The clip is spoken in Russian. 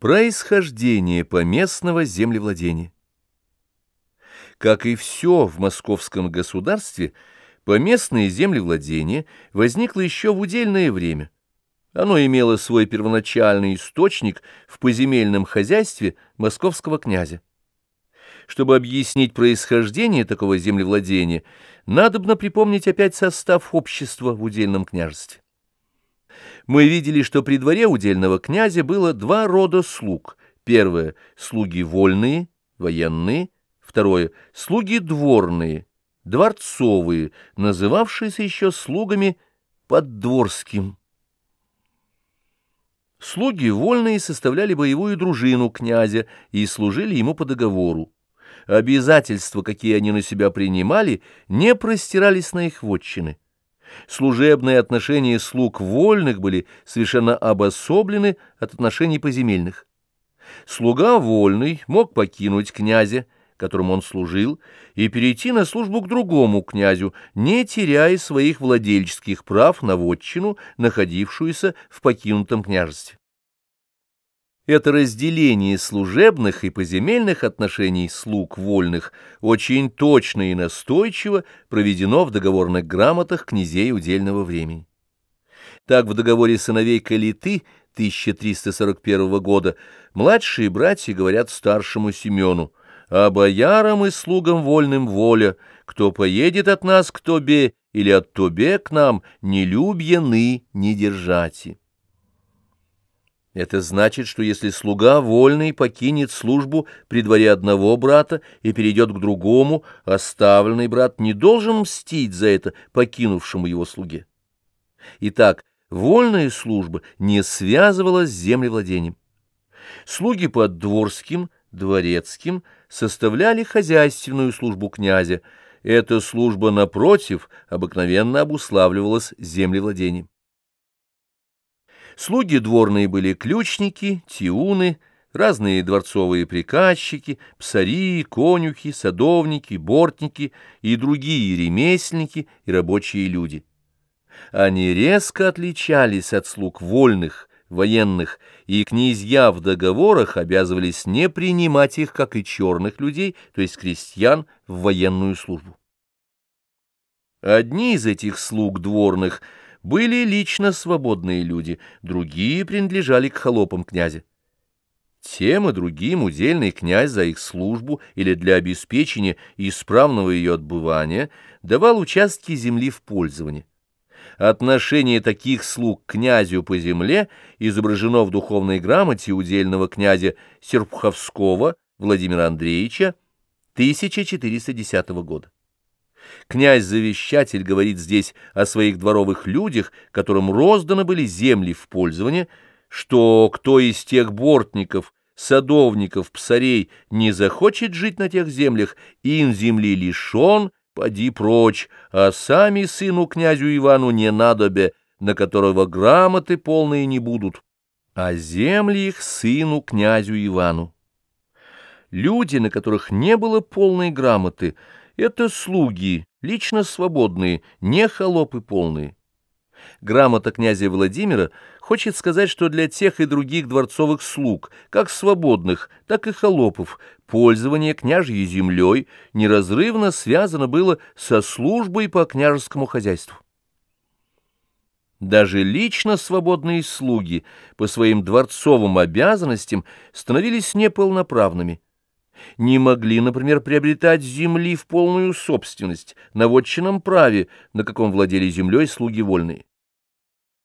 Происхождение поместного землевладения Как и все в московском государстве, поместное землевладение возникло еще в удельное время. Оно имело свой первоначальный источник в поземельном хозяйстве московского князя. Чтобы объяснить происхождение такого землевладения, надобно припомнить опять состав общества в удельном княжестве мы видели, что при дворе удельного князя было два рода слуг. Первое — слуги вольные, военные. Второе — слуги дворные, дворцовые, называвшиеся еще слугами поддворским. Слуги вольные составляли боевую дружину князя и служили ему по договору. Обязательства, какие они на себя принимали, не простирались на их вотчины. Служебные отношения слуг вольных были совершенно обособлены от отношений поземельных. Слуга вольный мог покинуть князя, которому он служил, и перейти на службу к другому князю, не теряя своих владельческих прав на вотчину, находившуюся в покинутом княжестве. Это разделение служебных и поземельных отношений слуг вольных очень точно и настойчиво проведено в договорных грамотах князей удельного времени. Так в договоре сыновей Калиты 1341 года младшие братья говорят старшему Семену, «А боярам и слугам вольным воля, кто поедет от нас к тобе или от тобе к нам, не любьяны, не держати». Это значит, что если слуга вольный покинет службу при дворе одного брата и перейдет к другому, оставленный брат не должен мстить за это покинувшему его слуге. Итак, вольная служба не связывалась с землевладением. Слуги под дворским, дворецким составляли хозяйственную службу князя. Эта служба, напротив, обыкновенно обуславливалась землевладением. Слуги дворные были ключники, тиуны, разные дворцовые приказчики, псари, конюхи, садовники, бортники и другие ремесленники и рабочие люди. Они резко отличались от слуг вольных, военных, и князья в договорах обязывались не принимать их, как и черных людей, то есть крестьян, в военную службу. Одни из этих слуг дворных – были лично свободные люди, другие принадлежали к холопам князя. Тем и другим удельный князь за их службу или для обеспечения исправного ее отбывания давал участки земли в пользование. Отношение таких слуг князю по земле изображено в духовной грамоте удельного князя Серпуховского Владимира Андреевича 1410 года. Князь-завещатель говорит здесь о своих дворовых людях, которым розданы были земли в пользование, что кто из тех бортников, садовников, псарей не захочет жить на тех землях, ин земли лишен, поди прочь, а сами сыну князю Ивану не надобе, на которого грамоты полные не будут, а земли их сыну князю Ивану. Люди, на которых не было полной грамоты, — это слуги, лично свободные, не холопы полные. Грамота князя Владимира хочет сказать, что для тех и других дворцовых слуг, как свободных, так и холопов, пользование княжьей землей неразрывно связано было со службой по княжескому хозяйству. Даже лично свободные слуги по своим дворцовым обязанностям становились неполноправными не могли, например, приобретать земли в полную собственность на вотчинном праве, на каком владели землей слуги вольные.